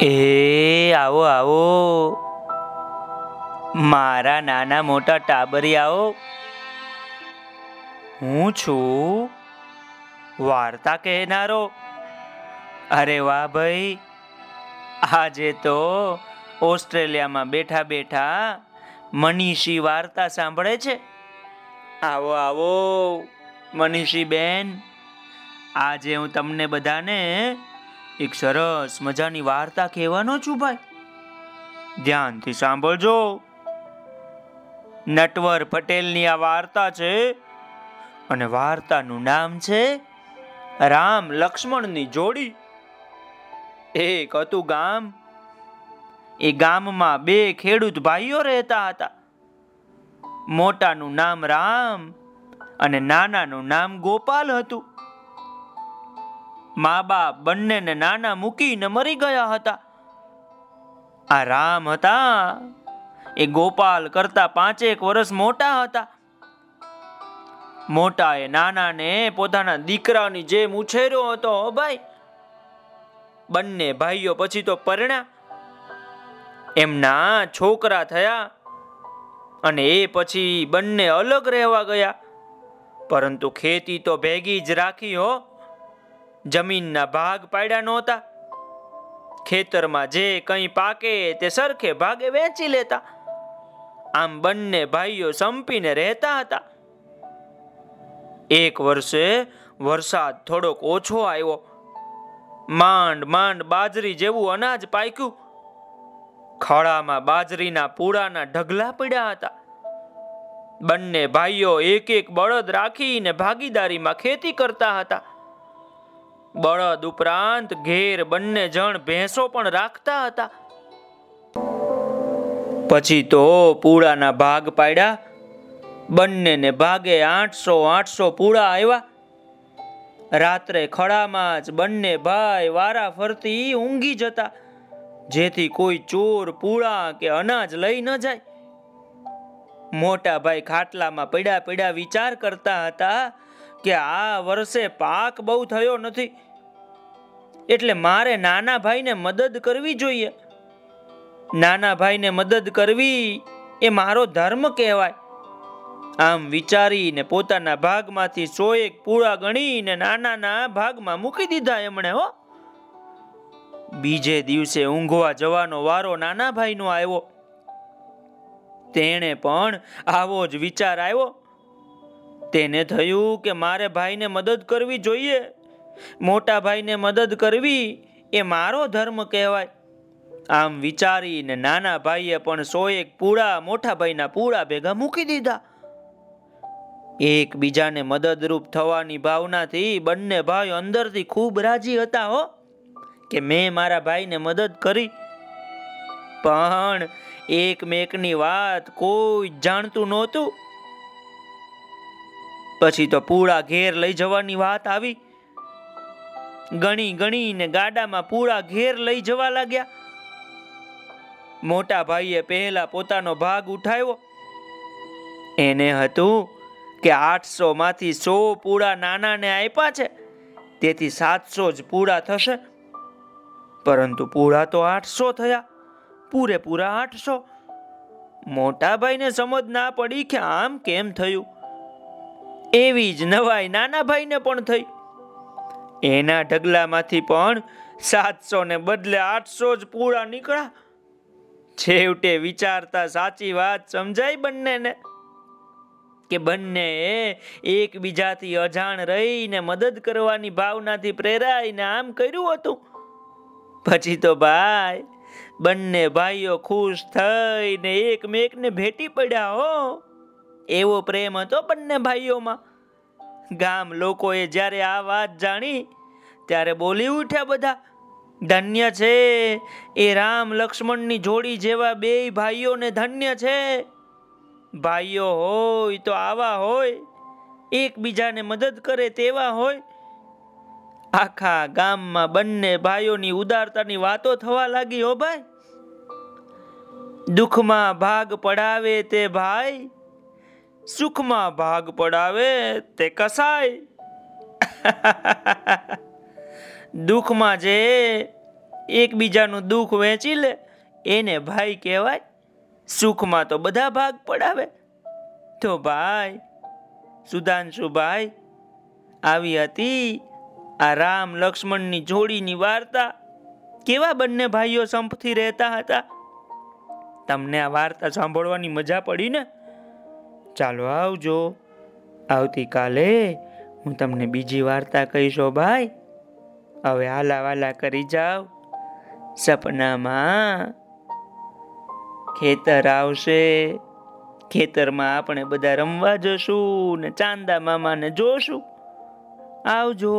એ, આવો આવો. મારા નાના મોટા ટાબરિયાઓ, હું છું વાર્તા કહેનારો. અરે વાહ ભાઈ, આજે તો ઓસ્ટ્રેલિયામાં બેઠા બેઠા મનીષી વાર્તા સાંભળે છે. આવો આવો મનીષી બેન આજે હું તમને બધાને એક સરસ મજાની વાર્તા કહેવાનો છું ભાઈ. ધ્યાનથી સાંભળજો. નટવર પટેલની આ વાર્તા છે અને વાર્તાનું નામ છે રામ લક્ષ્મણની જોડી. એક હતું ગામ. એ ગામમાં બે ખેડૂત ભાઈઓ રહેતા હતા. મોટાનું નામ રામ અને નાનાનું નામ ગોપાલ હતું. મા બાપ બંનેને નાના મૂકીને મરી ગયા હતા. આ રામ હતા. એ ગોપાલ કરતા પાંચેક વર્ષ મોટા હતા. મોટા એ નાનાને પોતાના દીકરાની જેમ ઉછેર્યો હતો ભાઈ. બંને ભાઈઓ પછી તો પરણ્યા. એમના છોકરા થયા અને એ પછી બંને અલગ રહેવા ગયા. પરંતુ ખેતી તો ભેગી જ રાખી, હો. જમીનના ભાગ પાડ્યા નહોતા. ખેતરમાં જે કંઈ પાકે તે સરખે ભાગે વેચી લેતા. આમ બંને ભાઈઓ સંપીને રહેતા હતા. એક વર્ષે વરસાદ થોડોક ઓછો આવ્યો. માંડ માંડ બાજરી જેવું અનાજ પાક્યું. ખળામાં બાજરીના પૂળાના ઢગલા પડ્યા હતા. બંને ભાઈઓ એક એક બળદ રાખીને ભાગીદારીમાં ખેતી કરતા હતા. બળદ ઉપરાંત ઘેર બંને જણ ભેંસો પણ રાખતા હતા. પછી તો પૂળાના ભાગ પાડ્યા. બંનેને ભાગે આઠસો આઠસો પૂળા આવ્યા રાત્રે ખડામાં જ બંને ભાઈ વારા ફરતી ઊંઘી જતા, જેથી કોઈ ચોર, પૂળા કે અનાજ લઈ ન જાય. મોટા ભાઈ ખાટલામાં પીડા પીડા વિચાર કરતા હતા કે આ વર્ષે પાક બહુ થયો નથી. એટલે મારે નાના ભાઈને મદદ કરવી જોઈએ. નાના ભાઈને મદદ કરવી એ મારો ધર્મ કહેવાય. આમ વિચારીને પોતાના ભાગમાંથી સો એક પૂળા ગણીને નાનાના ભાગમાં મૂકી દીધા એમણે, હો. બીજે દિવસે ઊંઘવા જવાનો વારો નાના ભાઈનો આવ્યો. તેણે પણ આવો જ વિચાર આવ્યો. તેને થયું કે મારે ભાઈને મદદ કરવી જોઈએ. મોટા ભાઈને મદદ કરવી એ મારો ધર્મ કહેવાય. આમ વિચારીને નાના ભાઈએ પણ સો એક પૂળા મોટા ભાઈના પૂળા ભેગા મૂકી દીધા. એકબીજાને મદદરૂપ થવાની ભાવનાથી બંને ભાઈ અંદરથી ખૂબ રાજી હતા હો, કે મેં મારા ભાઈને મદદ કરી. પણ એકમેકની વાત કોઈ જાણતું નહોતું. પછી તો પૂળા ઘેર લઈ જવાની વાત આવી. ગણી ગણીને ગાડામાં પૂળા ઘેર લઈ જવા લાગ્યા. મોટા ભાઈએ પહેલા પોતાનો ભાગ ઉઠાવ્યો. એને હતું કે આઠસો માંથી સો પૂળા નાનાને આપ્યા છે. તેથી સાતસો જ પૂળા થશે. પરંતુ પૂળા તો આઠસો થયા. પૂરેપૂરા આઠસો. મોટા ભાઈને સમજ ના પડી કે આમ કેમ થયું. એવી જ નવાઈ નાના ભાઈને પણ થઈ. એના ઢગલામાંથી પણ સાતસો ને બદલે આઠસો જ પૂળા નીકળ્યા. છેવટે વિચારતા સાચી વાત સમજાય બંનેને કે બંને એકબીજાથી અજાણ રહીને મદદ કરવાની ભાવનાથી પ્રેરાઈને આમ કર્યું હતું. પછી તો ભાઈ, બંને ભાઈઓ ખુશ થઈને એકમેકને ભેટી પડ્યા હો. એવો પ્રેમ હતો બંને ભાઈઓમાં. ગામ લોકોએ જ્યારે આ વાત જાણી, ત્યારે બોલી ઉઠ્યા બધા, ધન્ય છે, એ રામ લક્ષ્મણની જોડી જેવા બે ભાઈઓને ધન્ય છે. ભાઈઓ હોય તો આવા હોય, એકબીજાને મદદ કરે તેવા હોય. આખા ગામમાં બંને ભાઈઓની ઉદારતાની વાતો થવા લાગી, હો ભાઈ, દુઃખમાં ભાગ પડાવે તે ભાઈ સુખમાં ભાગ પડાવે તે કસાય. દુઃખમાં જે એકબીજાનું દુઃખ વહેંચી લે, એને ભાઈ કહેવાય, સુખમાં તો બધા ભાગ પડાવે. તો ભાઈ સુધાંશુભાઈ આવી હતી આ રામ લક્ષ્મણની જોડીની વાર્તા. કેવા બંને ભાઈઓ સંપથી રહેતા હતા? તમને આ વાર્તા સાંભળવાની મજા પડી ને ચાલો આવજો. આવતીકાલે હું તમને બીજી વાર્તા કહીશો, ભાઈ. હવે હાલા વાલા કરી જાઓ. સપનામાં ખેતર આવશે. ખેતરમાં આપણે બધા રમવા જશું ને ચાંદા મામાને જોશું. આવજો.